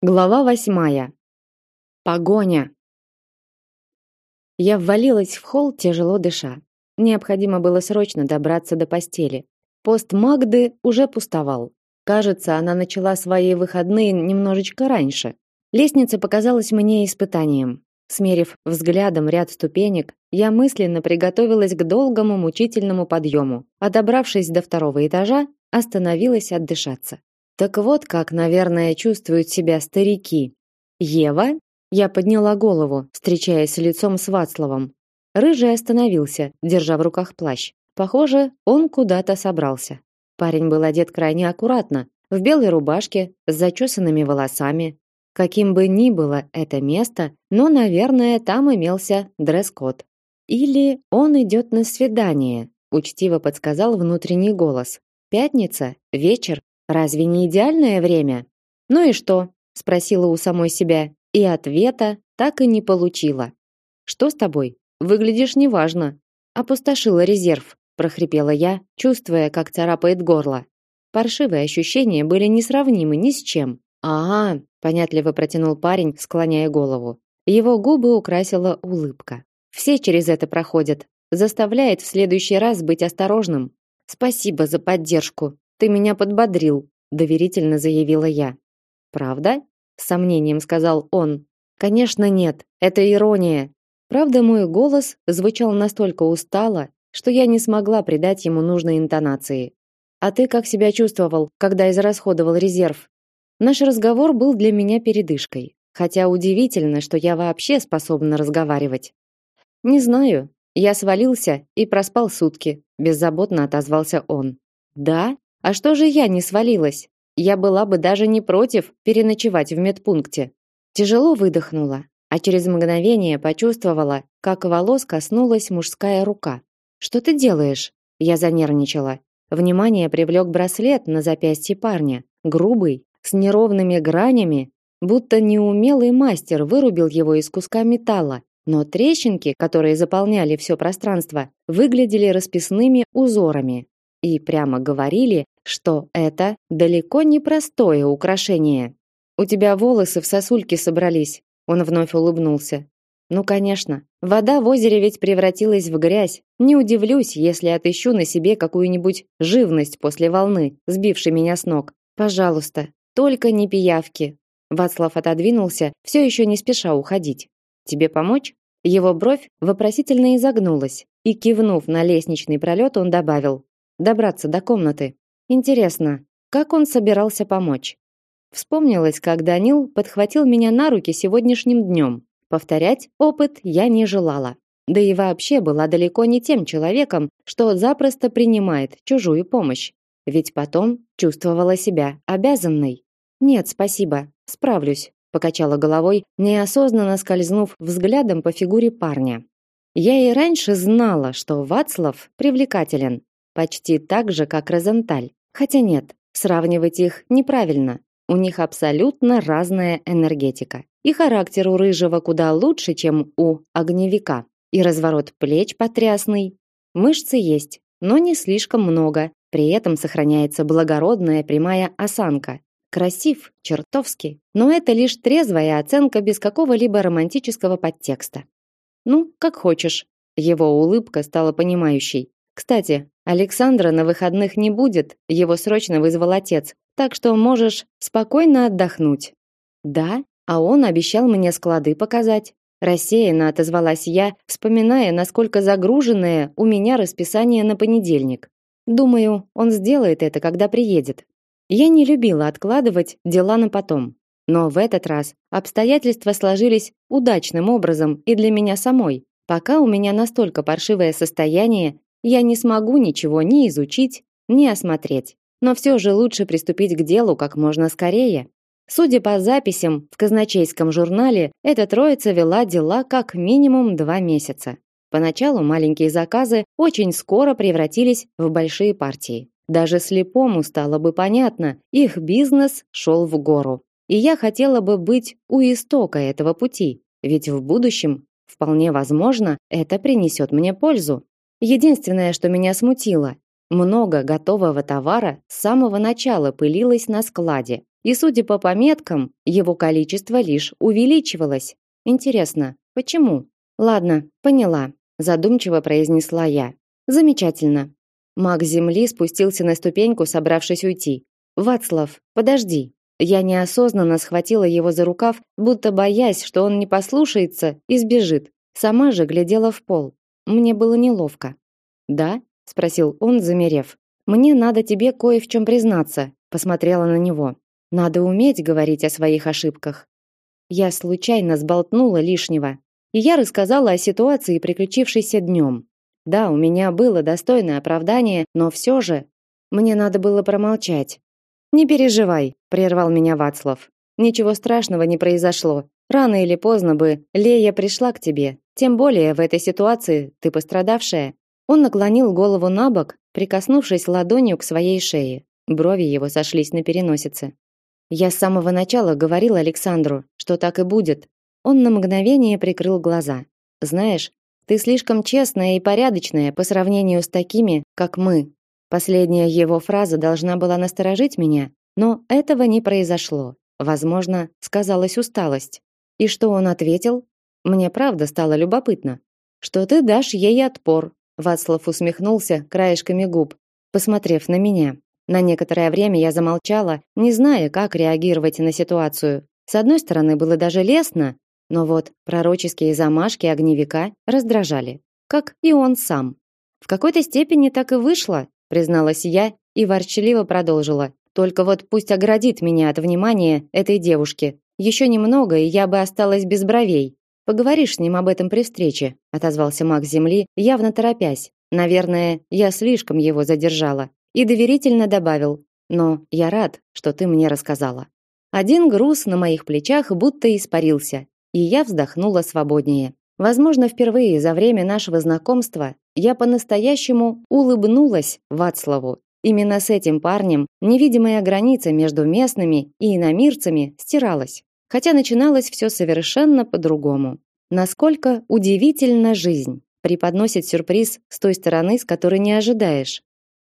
Глава восьмая. Погоня. Я ввалилась в холл, тяжело дыша. Необходимо было срочно добраться до постели. Пост Магды уже пустовал. Кажется, она начала свои выходные немножечко раньше. Лестница показалась мне испытанием. Смерив взглядом ряд ступенек, я мысленно приготовилась к долгому мучительному подъему, а добравшись до второго этажа, остановилась отдышаться. Так вот как, наверное, чувствуют себя старики. Ева? Я подняла голову, встречаясь лицом с Вацлавом. Рыжий остановился, держа в руках плащ. Похоже, он куда-то собрался. Парень был одет крайне аккуратно, в белой рубашке, с зачесанными волосами. Каким бы ни было это место, но, наверное, там имелся дресс-код. Или он идет на свидание, учтиво подсказал внутренний голос. Пятница, вечер, Разве не идеальное время? Ну и что? спросила у самой себя, и ответа так и не получила. Что с тобой? Выглядишь неважно. Опустошила резерв, прохрипела я, чувствуя, как царапает горло. Паршивые ощущения были несравнимы ни с чем. А, понятливо протянул парень, склоняя голову. Его губы украсила улыбка. Все через это проходят. Заставляет в следующий раз быть осторожным. Спасибо за поддержку. Ты меня подбодрил, доверительно заявила я. Правда? с сомнением сказал он. Конечно, нет. Это ирония. Правда, мой голос звучал настолько устало, что я не смогла придать ему нужной интонации. А ты как себя чувствовал, когда израсходовал резерв? Наш разговор был для меня передышкой, хотя удивительно, что я вообще способна разговаривать. Не знаю, я свалился и проспал сутки, беззаботно отозвался он. Да? А что же я не свалилась? Я была бы даже не против переночевать в медпункте. Тяжело выдохнула, а через мгновение почувствовала, как волос коснулась мужская рука. Что ты делаешь? Я занервничала. Внимание привлек браслет на запястье парня, грубый, с неровными гранями, будто неумелый мастер вырубил его из куска металла, но трещинки, которые заполняли все пространство, выглядели расписными узорами и прямо говорили, что это далеко не простое украшение. У тебя волосы в сосульки собрались. Он вновь улыбнулся. Ну, конечно. Вода в озере ведь превратилась в грязь. Не удивлюсь, если отыщу на себе какую-нибудь живность после волны, сбившей меня с ног. Пожалуйста, только не пиявки. Вацлав отодвинулся, все еще не спеша уходить. Тебе помочь? Его бровь вопросительно изогнулась, и кивнув на лестничный пролет, он добавил: добраться до комнаты. Интересно, как он собирался помочь? Вспомнилось, как Данил подхватил меня на руки сегодняшним днем. Повторять опыт я не желала. Да и вообще была далеко не тем человеком, что запросто принимает чужую помощь. Ведь потом чувствовала себя обязанной. Нет, спасибо, справлюсь, покачала головой, неосознанно скользнув взглядом по фигуре парня. Я и раньше знала, что Вацлав привлекателен, почти так же, как Розенталь. Хотя нет, сравнивать их неправильно. У них абсолютно разная энергетика. И характер у рыжего куда лучше, чем у огневика. И разворот плеч потрясный. Мышцы есть, но не слишком много. При этом сохраняется благородная прямая осанка. Красив, чертовски. Но это лишь трезвая оценка без какого-либо романтического подтекста. Ну, как хочешь. Его улыбка стала понимающей. Кстати, Александра на выходных не будет, его срочно вызвал отец. Так что можешь спокойно отдохнуть. Да, а он обещал мне склады показать. Рассеянно отозвалась я, вспоминая, насколько загруженное у меня расписание на понедельник. Думаю, он сделает это, когда приедет. Я не любила откладывать дела на потом. Но в этот раз обстоятельства сложились удачным образом и для меня самой. Пока у меня настолько паршивое состояние, я не смогу ничего ни изучить, ни осмотреть. Но все же лучше приступить к делу как можно скорее. Судя по записям в казначейском журнале, эта троица вела дела как минимум два месяца. Поначалу маленькие заказы очень скоро превратились в большие партии. Даже слепому стало бы понятно, их бизнес шел в гору. И я хотела бы быть у истока этого пути, ведь в будущем, вполне возможно, это принесет мне пользу. Единственное, что меня смутило, много готового товара с самого начала пылилось на складе, и, судя по пометкам, его количество лишь увеличивалось. Интересно, почему? Ладно, поняла, задумчиво произнесла я. Замечательно. Маг земли спустился на ступеньку, собравшись уйти. Вацлав, подожди. Я неосознанно схватила его за рукав, будто боясь, что он не послушается и сбежит. Сама же глядела в пол. Мне было неловко. "Да?" спросил он, замерев. "Мне надо тебе кое в чем признаться", посмотрела на него. "Надо уметь говорить о своих ошибках". Я случайно сболтнула лишнего, и я рассказала о ситуации, приключившейся днем. Да, у меня было достойное оправдание, но все же мне надо было промолчать. Не переживай, прервал меня Вацлав. Ничего страшного не произошло. Рано или поздно бы Лея пришла к тебе. Тем более в этой ситуации ты пострадавшая. Он наклонил голову набок, прикоснувшись ладонью к своей шее. Брови его сошлись на переносице. Я с самого начала говорил Александру, что так и будет. Он на мгновение прикрыл глаза. Знаешь, ты слишком честная и порядочная по сравнению с такими, как мы. Последняя его фраза должна была насторожить меня, но этого не произошло. Возможно, сказалась усталость. И что он ответил? Мне правда стало любопытно. Что ты дашь ей отпор? Вацлав усмехнулся краешками губ, посмотрев на меня. На некоторое время я замолчала, не зная, как реагировать на ситуацию. С одной стороны, было даже лестно, но вот пророческие замашки огневика раздражали, как и он сам. В какой-то степени так и вышло, призналась я и ворчливо продолжила. Только вот пусть оградит меня от внимания этой девушки. Еще немного, и я бы осталась без бровей. Поговоришь с ним об этом при встрече, отозвался маг земли, явно торопясь. Наверное, я слишком его задержала. И доверительно добавил: "Но я рад, что ты мне рассказала". Один груз на моих плечах будто испарился, и я вздохнула свободнее. Возможно, впервые за время нашего знакомства я по-настоящему улыбнулась Вацлаву. Именно с этим парнем невидимая граница между местными и иномирцами стиралась. Хотя начиналось все совершенно по-другому. Насколько удивительна жизнь. Преподносит сюрприз с той стороны, с которой не ожидаешь.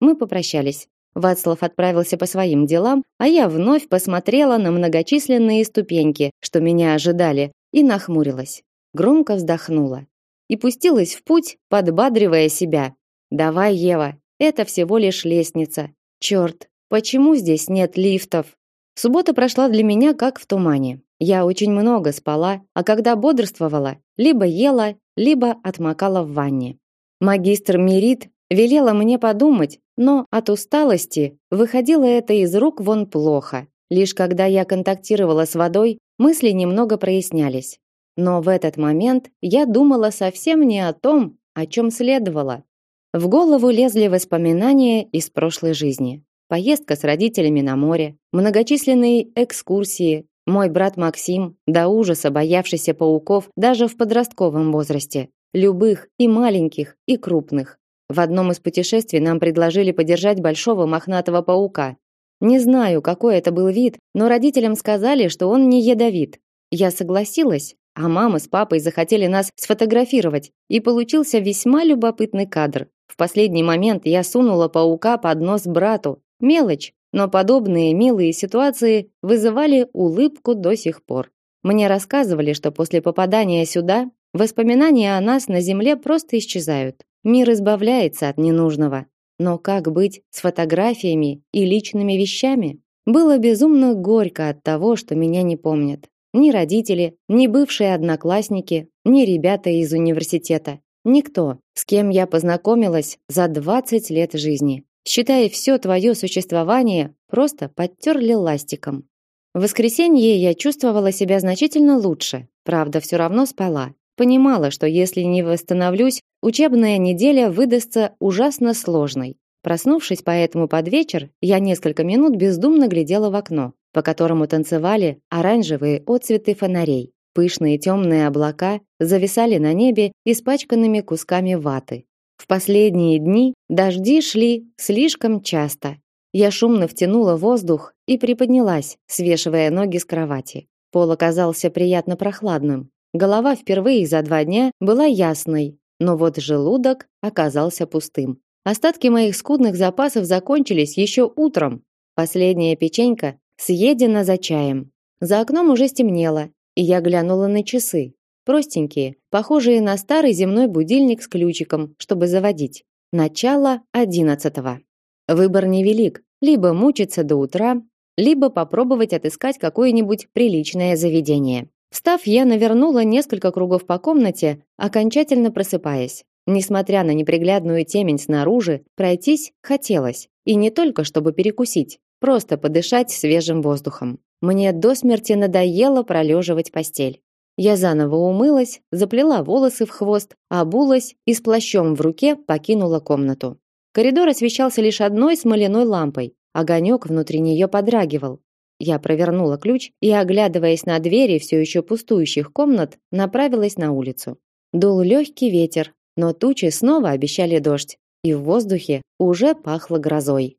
Мы попрощались. Вацлав отправился по своим делам, а я вновь посмотрела на многочисленные ступеньки, что меня ожидали, и нахмурилась. Громко вздохнула и пустилась в путь, подбадривая себя. Давай, Ева, это всего лишь лестница. Черт, почему здесь нет лифтов? Суббота прошла для меня как в тумане. Я очень много спала, а когда бодрствовала, либо ела, либо отмокала в ванне. Магистр Мирит велела мне подумать, но от усталости выходило это из рук вон плохо. Лишь когда я контактировала с водой, мысли немного прояснялись. Но в этот момент я думала совсем не о том, о чем следовало. В голову лезли воспоминания из прошлой жизни. Поездка с родителями на море, многочисленные экскурсии, мой брат Максим, до ужаса боявшийся пауков даже в подростковом возрасте, любых и маленьких, и крупных. В одном из путешествий нам предложили подержать большого мохнатого паука. Не знаю, какой это был вид, но родителям сказали, что он не ядовит. Я согласилась, а мама с папой захотели нас сфотографировать, и получился весьма любопытный кадр. В последний момент я сунула паука под нос брату. Мелочь, но подобные милые ситуации вызывали улыбку до сих пор. Мне рассказывали, что после попадания сюда воспоминания о нас на земле просто исчезают. Мир избавляется от ненужного. Но как быть с фотографиями и личными вещами? Было безумно горько от того, что меня не помнят. Ни родители, ни бывшие одноклассники, ни ребята из университета. Никто, с кем я познакомилась за 20 лет жизни. Считай, все твое существование просто подтерли ластиком. В воскресенье я чувствовала себя значительно лучше. Правда, все равно спала. Понимала, что если не восстановлюсь, учебная неделя выдастся ужасно сложной. Проснувшись поэтому под вечер, я несколько минут бездумно глядела в окно по которому танцевали оранжевые отцветы фонарей. Пышные темные облака зависали на небе испачканными кусками ваты. В последние дни дожди шли слишком часто. Я шумно втянула воздух и приподнялась, свешивая ноги с кровати. Пол оказался приятно прохладным. Голова впервые за два дня была ясной, но вот желудок оказался пустым. Остатки моих скудных запасов закончились еще утром. Последняя печенька съедено за чаем. За окном уже стемнело, и я глянула на часы. Простенькие, похожие на старый земной будильник с ключиком, чтобы заводить. Начало одиннадцатого. Выбор невелик: либо мучиться до утра, либо попробовать отыскать какое-нибудь приличное заведение. Встав, я навернула несколько кругов по комнате, окончательно просыпаясь. Несмотря на неприглядную темень снаружи, пройтись хотелось, и не только чтобы перекусить, просто подышать свежим воздухом. Мне до смерти надоело пролеживать постель. Я заново умылась, заплела волосы в хвост, обулась и с плащом в руке покинула комнату. Коридор освещался лишь одной смоляной лампой. Огонек внутри нее подрагивал. Я провернула ключ и, оглядываясь на двери все еще пустующих комнат, направилась на улицу. Дул легкий ветер, но тучи снова обещали дождь, и в воздухе уже пахло грозой.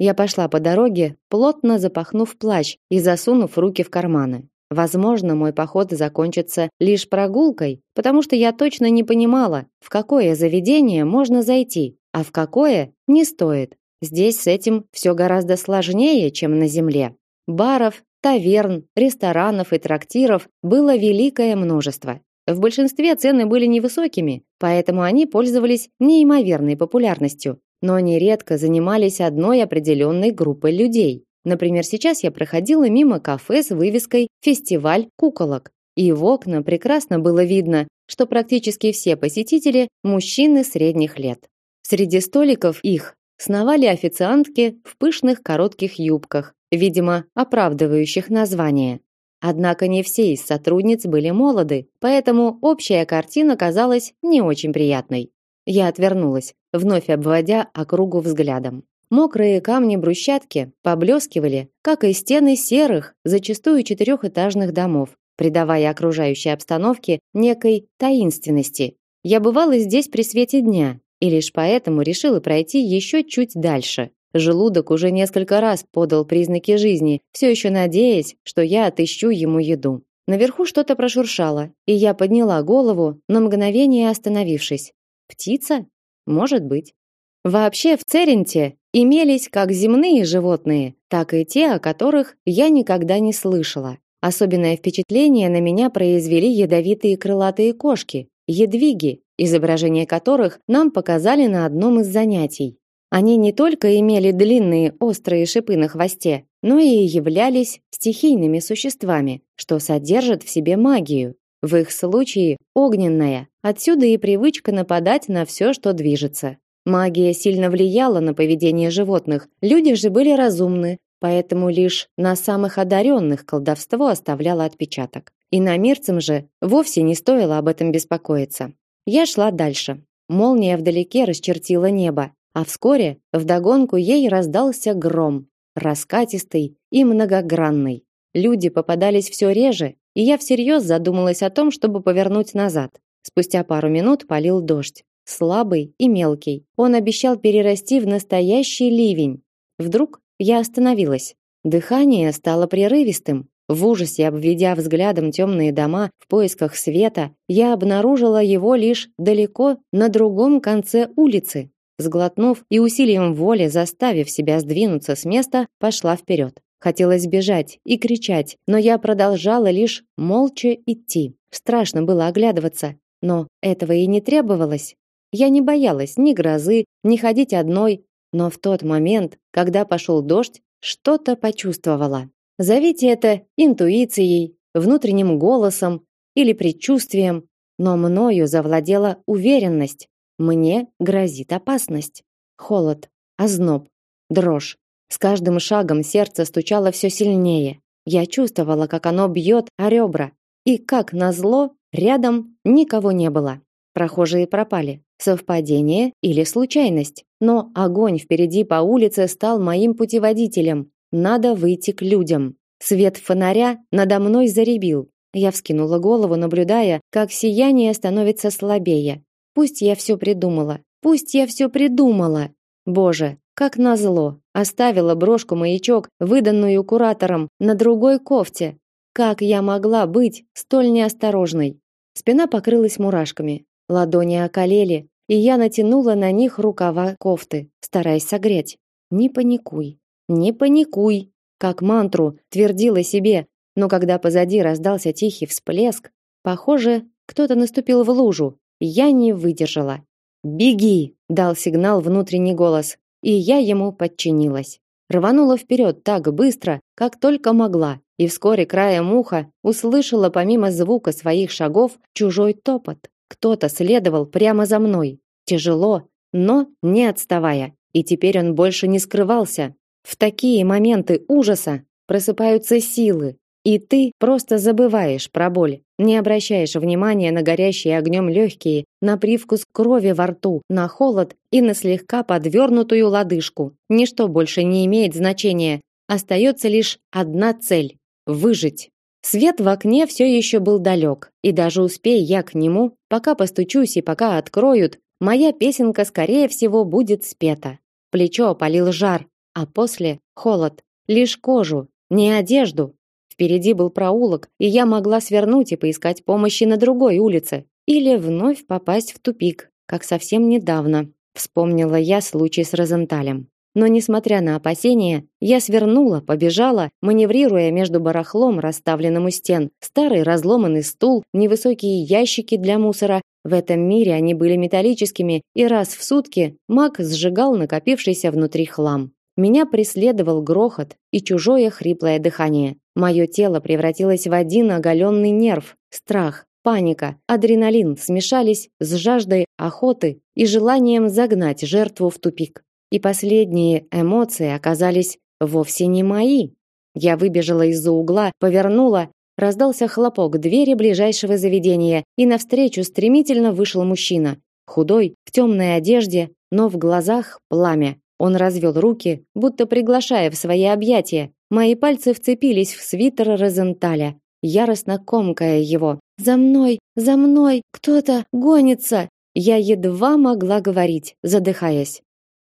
Я пошла по дороге, плотно запахнув плащ и засунув руки в карманы. Возможно, мой поход закончится лишь прогулкой, потому что я точно не понимала, в какое заведение можно зайти, а в какое не стоит. Здесь с этим все гораздо сложнее, чем на земле. Баров, таверн, ресторанов и трактиров было великое множество. В большинстве цены были невысокими, поэтому они пользовались неимоверной популярностью, но нередко занимались одной определенной группой людей. Например, сейчас я проходила мимо кафе с вывеской «Фестиваль куколок», и в окна прекрасно было видно, что практически все посетители – мужчины средних лет. Среди столиков их сновали официантки в пышных коротких юбках, видимо, оправдывающих название. Однако не все из сотрудниц были молоды, поэтому общая картина казалась не очень приятной. Я отвернулась, вновь обводя округу взглядом. Мокрые камни брусчатки поблескивали, как и стены серых, зачастую четырехэтажных домов, придавая окружающей обстановке некой таинственности. Я бывала здесь при свете дня, и лишь поэтому решила пройти еще чуть дальше. Желудок уже несколько раз подал признаки жизни, все еще надеясь, что я отыщу ему еду. Наверху что-то прошуршало, и я подняла голову, на мгновение остановившись. Птица? Может быть. Вообще в Церенте имелись как земные животные, так и те, о которых я никогда не слышала. Особенное впечатление на меня произвели ядовитые крылатые кошки, едвиги, изображение которых нам показали на одном из занятий. Они не только имели длинные острые шипы на хвосте, но и являлись стихийными существами, что содержат в себе магию. В их случае огненная. Отсюда и привычка нападать на все, что движется. Магия сильно влияла на поведение животных. Люди же были разумны, поэтому лишь на самых одаренных колдовство оставляло отпечаток. И на мирцам же вовсе не стоило об этом беспокоиться. Я шла дальше. Молния вдалеке расчертила небо, а вскоре вдогонку ей раздался гром, раскатистый и многогранный. Люди попадались все реже, и я всерьез задумалась о том, чтобы повернуть назад. Спустя пару минут полил дождь слабый и мелкий. Он обещал перерасти в настоящий ливень. Вдруг я остановилась. Дыхание стало прерывистым. В ужасе, обведя взглядом темные дома в поисках света, я обнаружила его лишь далеко на другом конце улицы. Сглотнув и усилием воли заставив себя сдвинуться с места, пошла вперед. Хотелось бежать и кричать, но я продолжала лишь молча идти. Страшно было оглядываться, но этого и не требовалось. Я не боялась ни грозы, ни ходить одной, но в тот момент, когда пошел дождь, что-то почувствовала. Зовите это интуицией, внутренним голосом или предчувствием, но мною завладела уверенность. Мне грозит опасность. Холод, озноб, дрожь. С каждым шагом сердце стучало все сильнее. Я чувствовала, как оно бьет о ребра. И, как назло, рядом никого не было. Прохожие пропали. Совпадение или случайность? Но огонь впереди по улице стал моим путеводителем. Надо выйти к людям. Свет фонаря надо мной заребил. Я вскинула голову, наблюдая, как сияние становится слабее. Пусть я все придумала. Пусть я все придумала. Боже, как назло, оставила брошку-маячок, выданную куратором, на другой кофте. Как я могла быть столь неосторожной? Спина покрылась мурашками, ладони околели, и я натянула на них рукава кофты, стараясь согреть. Не паникуй, не паникуй. как мантру, твердила себе, но когда позади раздался тихий всплеск, похоже, кто-то наступил в лужу, я не выдержала. «Беги!» – дал сигнал внутренний голос, и я ему подчинилась. Рванула вперед так быстро, как только могла, и вскоре краем уха услышала помимо звука своих шагов чужой топот. Кто-то следовал прямо за мной, тяжело, но не отставая. И теперь он больше не скрывался. В такие моменты ужаса просыпаются силы, и ты просто забываешь про боль, не обращаешь внимания на горящие огнем легкие, на привкус крови во рту, на холод и на слегка подвернутую лодыжку. Ничто больше не имеет значения. Остается лишь одна цель – выжить. Свет в окне все еще был далек, и даже успей я к нему, пока постучусь и пока откроют, моя песенка, скорее всего, будет спета. Плечо опалил жар, а после – холод. Лишь кожу, не одежду, Впереди был проулок, и я могла свернуть и поискать помощи на другой улице или вновь попасть в тупик, как совсем недавно. Вспомнила я случай с Розенталем. Но несмотря на опасения, я свернула, побежала, маневрируя между барахлом, расставленным у стен, старый разломанный стул, невысокие ящики для мусора. В этом мире они были металлическими, и раз в сутки маг сжигал накопившийся внутри хлам. Меня преследовал грохот и чужое хриплое дыхание. Мое тело превратилось в один оголенный нерв. Страх, паника, адреналин смешались с жаждой охоты и желанием загнать жертву в тупик. И последние эмоции оказались вовсе не мои. Я выбежала из-за угла, повернула, раздался хлопок двери ближайшего заведения, и навстречу стремительно вышел мужчина, худой, в темной одежде, но в глазах пламя. Он развел руки, будто приглашая в свои объятия. Мои пальцы вцепились в свитер Розенталя, яростно комкая его. «За мной! За мной! Кто-то гонится!» Я едва могла говорить, задыхаясь.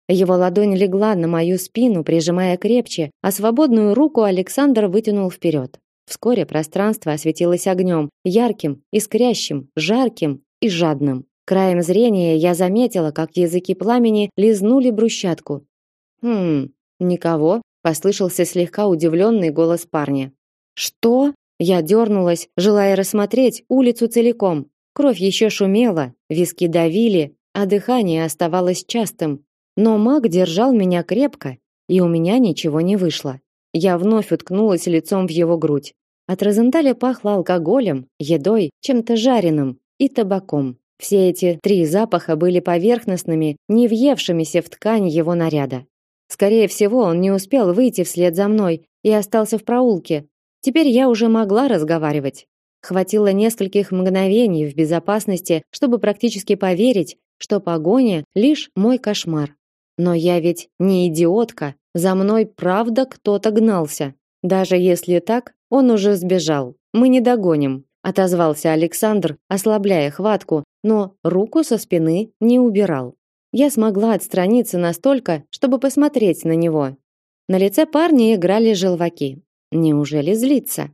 Его ладонь легла на мою спину, прижимая крепче, а свободную руку Александр вытянул вперед. Вскоре пространство осветилось огнем, ярким, искрящим, жарким и жадным. Краем зрения я заметила, как языки пламени лизнули брусчатку, Хм, никого, послышался слегка удивленный голос парня. Что? Я дернулась, желая рассмотреть улицу целиком. Кровь еще шумела, виски давили, а дыхание оставалось частым. Но маг держал меня крепко, и у меня ничего не вышло. Я вновь уткнулась лицом в его грудь. От Розенталя пахло алкоголем, едой, чем-то жареным и табаком. Все эти три запаха были поверхностными, не въевшимися в ткань его наряда. Скорее всего, он не успел выйти вслед за мной и остался в проулке. Теперь я уже могла разговаривать. Хватило нескольких мгновений в безопасности, чтобы практически поверить, что погоня лишь мой кошмар. Но я ведь не идиотка, за мной правда кто-то гнался. Даже если так, он уже сбежал. Мы не догоним, отозвался Александр, ослабляя хватку, но руку со спины не убирал. Я смогла отстраниться настолько, чтобы посмотреть на него. На лице парня играли желваки. Неужели злится?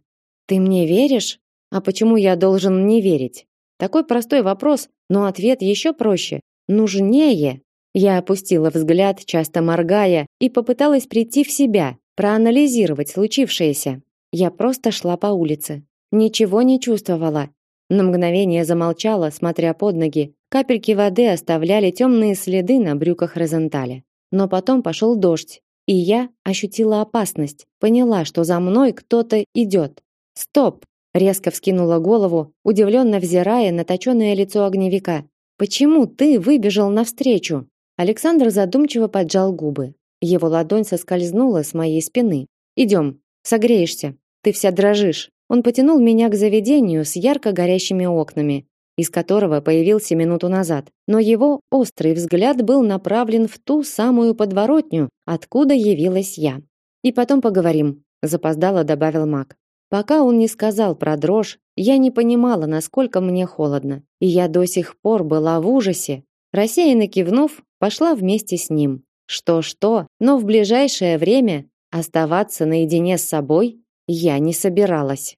Ты мне веришь? А почему я должен не верить? Такой простой вопрос, но ответ еще проще. Нужнее. Я опустила взгляд, часто моргая, и попыталась прийти в себя, проанализировать случившееся. Я просто шла по улице, ничего не чувствовала. На мгновение замолчала, смотря под ноги, Капельки воды оставляли темные следы на брюках Розенталя. Но потом пошел дождь, и я ощутила опасность, поняла, что за мной кто-то идет. Стоп! Резко вскинула голову, удивленно взирая на точёное лицо огневика. Почему ты выбежал навстречу? Александр задумчиво поджал губы. Его ладонь соскользнула с моей спины. Идем, согреешься. Ты вся дрожишь. Он потянул меня к заведению с ярко горящими окнами, из которого появился минуту назад, но его острый взгляд был направлен в ту самую подворотню, откуда явилась я. И потом поговорим, запоздало добавил Мак. Пока он не сказал про дрожь, я не понимала, насколько мне холодно, и я до сих пор была в ужасе. Рассеянно кивнув, пошла вместе с ним. Что-что, но в ближайшее время оставаться наедине с собой я не собиралась.